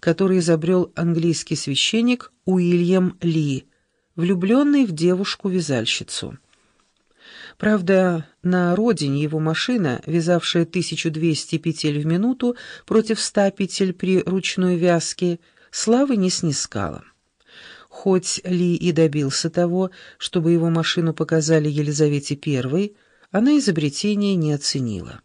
который изобрел английский священник Уильям Ли, влюбленный в девушку-вязальщицу. Правда, на родине его машина, вязавшая 1200 петель в минуту против 100 петель при ручной вязке, славы не снискала. Хоть Ли и добился того, чтобы его машину показали Елизавете I, она изобретение не оценила.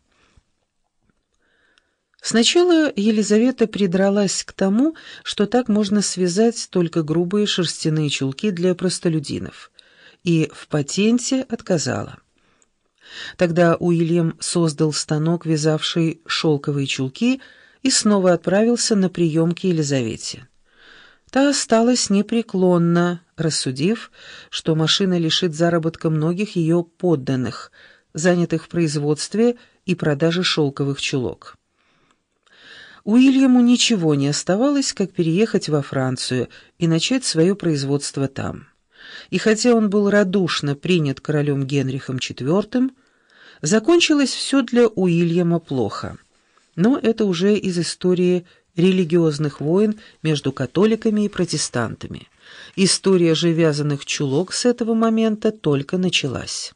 Сначала Елизавета придралась к тому, что так можно связать только грубые шерстяные чулки для простолюдинов, и в патенте отказала. Тогда Уильям создал станок, вязавший шелковые чулки, и снова отправился на прием к Елизавете. Та осталась непреклонна, рассудив, что машина лишит заработка многих ее подданных, занятых в производстве и продаже шелковых чулок. Уильяму ничего не оставалось, как переехать во Францию и начать свое производство там. И хотя он был радушно принят королем Генрихом IV, закончилось все для Уильяма плохо. Но это уже из истории религиозных войн между католиками и протестантами. История же вязаных чулок с этого момента только началась.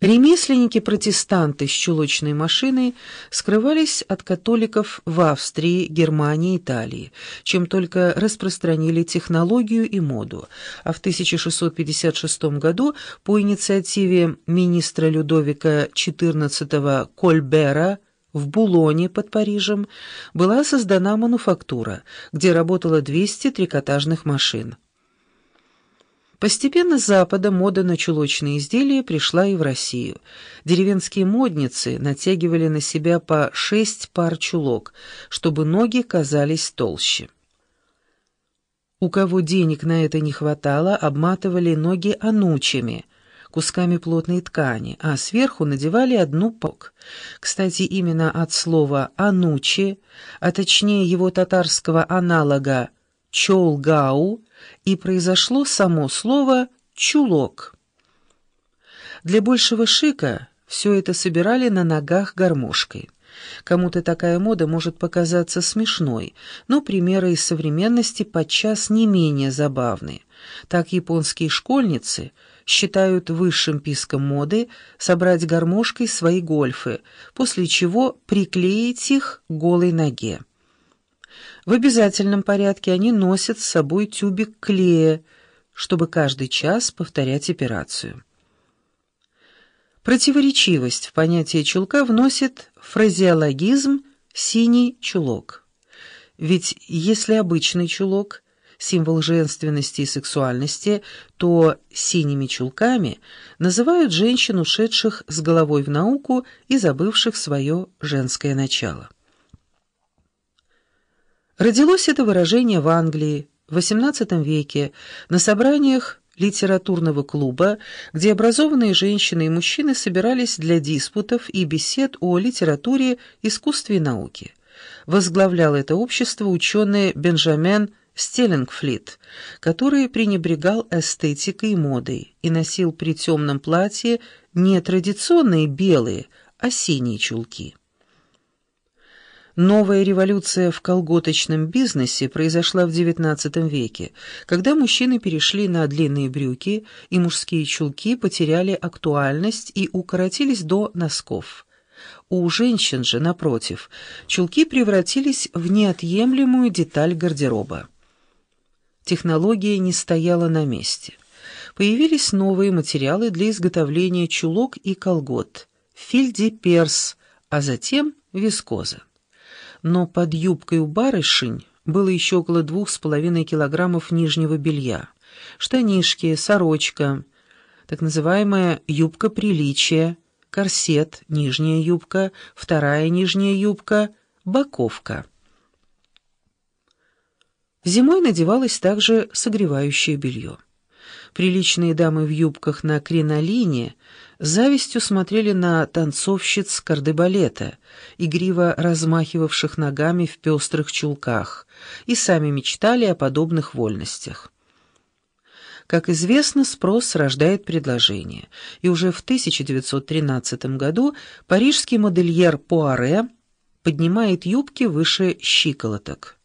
Ремесленники-протестанты с чулочной машиной скрывались от католиков в Австрии, Германии, Италии, чем только распространили технологию и моду, а в 1656 году по инициативе министра Людовика XIV Кольбера в Булоне под Парижем была создана мануфактура, где работало 200 трикотажных машин. Постепенно с запада мода на чулочные изделия пришла и в Россию. Деревенские модницы натягивали на себя по шесть пар чулок, чтобы ноги казались толще. У кого денег на это не хватало, обматывали ноги анучами, кусками плотной ткани, а сверху надевали одну пок. Кстати, именно от слова «анучи», а точнее его татарского аналога «чолгау», и произошло само слово «чулок». Для большего шика все это собирали на ногах гармошкой. Кому-то такая мода может показаться смешной, но примеры из современности подчас не менее забавны. Так японские школьницы считают высшим писком моды собрать гармошкой свои гольфы, после чего приклеить их голой ноге. В обязательном порядке они носят с собой тюбик клея, чтобы каждый час повторять операцию. Противоречивость в понятие чулка вносит фразеологизм «синий чулок». Ведь если обычный чулок – символ женственности и сексуальности, то синими чулками называют женщин, ушедших с головой в науку и забывших свое женское начало. Родилось это выражение в Англии в XVIII веке на собраниях литературного клуба, где образованные женщины и мужчины собирались для диспутов и бесед о литературе, искусстве и науке. Возглавлял это общество ученый Бенджамен Стеллингфлит, который пренебрегал эстетикой и модой и носил при темном платье не традиционные белые, а синие чулки. Новая революция в колготочном бизнесе произошла в XIX веке, когда мужчины перешли на длинные брюки, и мужские чулки потеряли актуальность и укоротились до носков. У женщин же, напротив, чулки превратились в неотъемлемую деталь гардероба. Технология не стояла на месте. Появились новые материалы для изготовления чулок и колгот – фильдиперс, а затем вискоза но под юбкой у барышень было еще около двух с половиной килограммов нижнего белья. Штанишки, сорочка, так называемая юбка приличия, корсет, нижняя юбка, вторая нижняя юбка, боковка. Зимой надевалось также согревающее белье. Приличные дамы в юбках на кринолине завистью смотрели на танцовщиц кардебалета, игриво размахивавших ногами в пестрых чулках, и сами мечтали о подобных вольностях. Как известно, спрос рождает предложение, и уже в 1913 году парижский модельер Пуаре поднимает юбки выше щиколоток.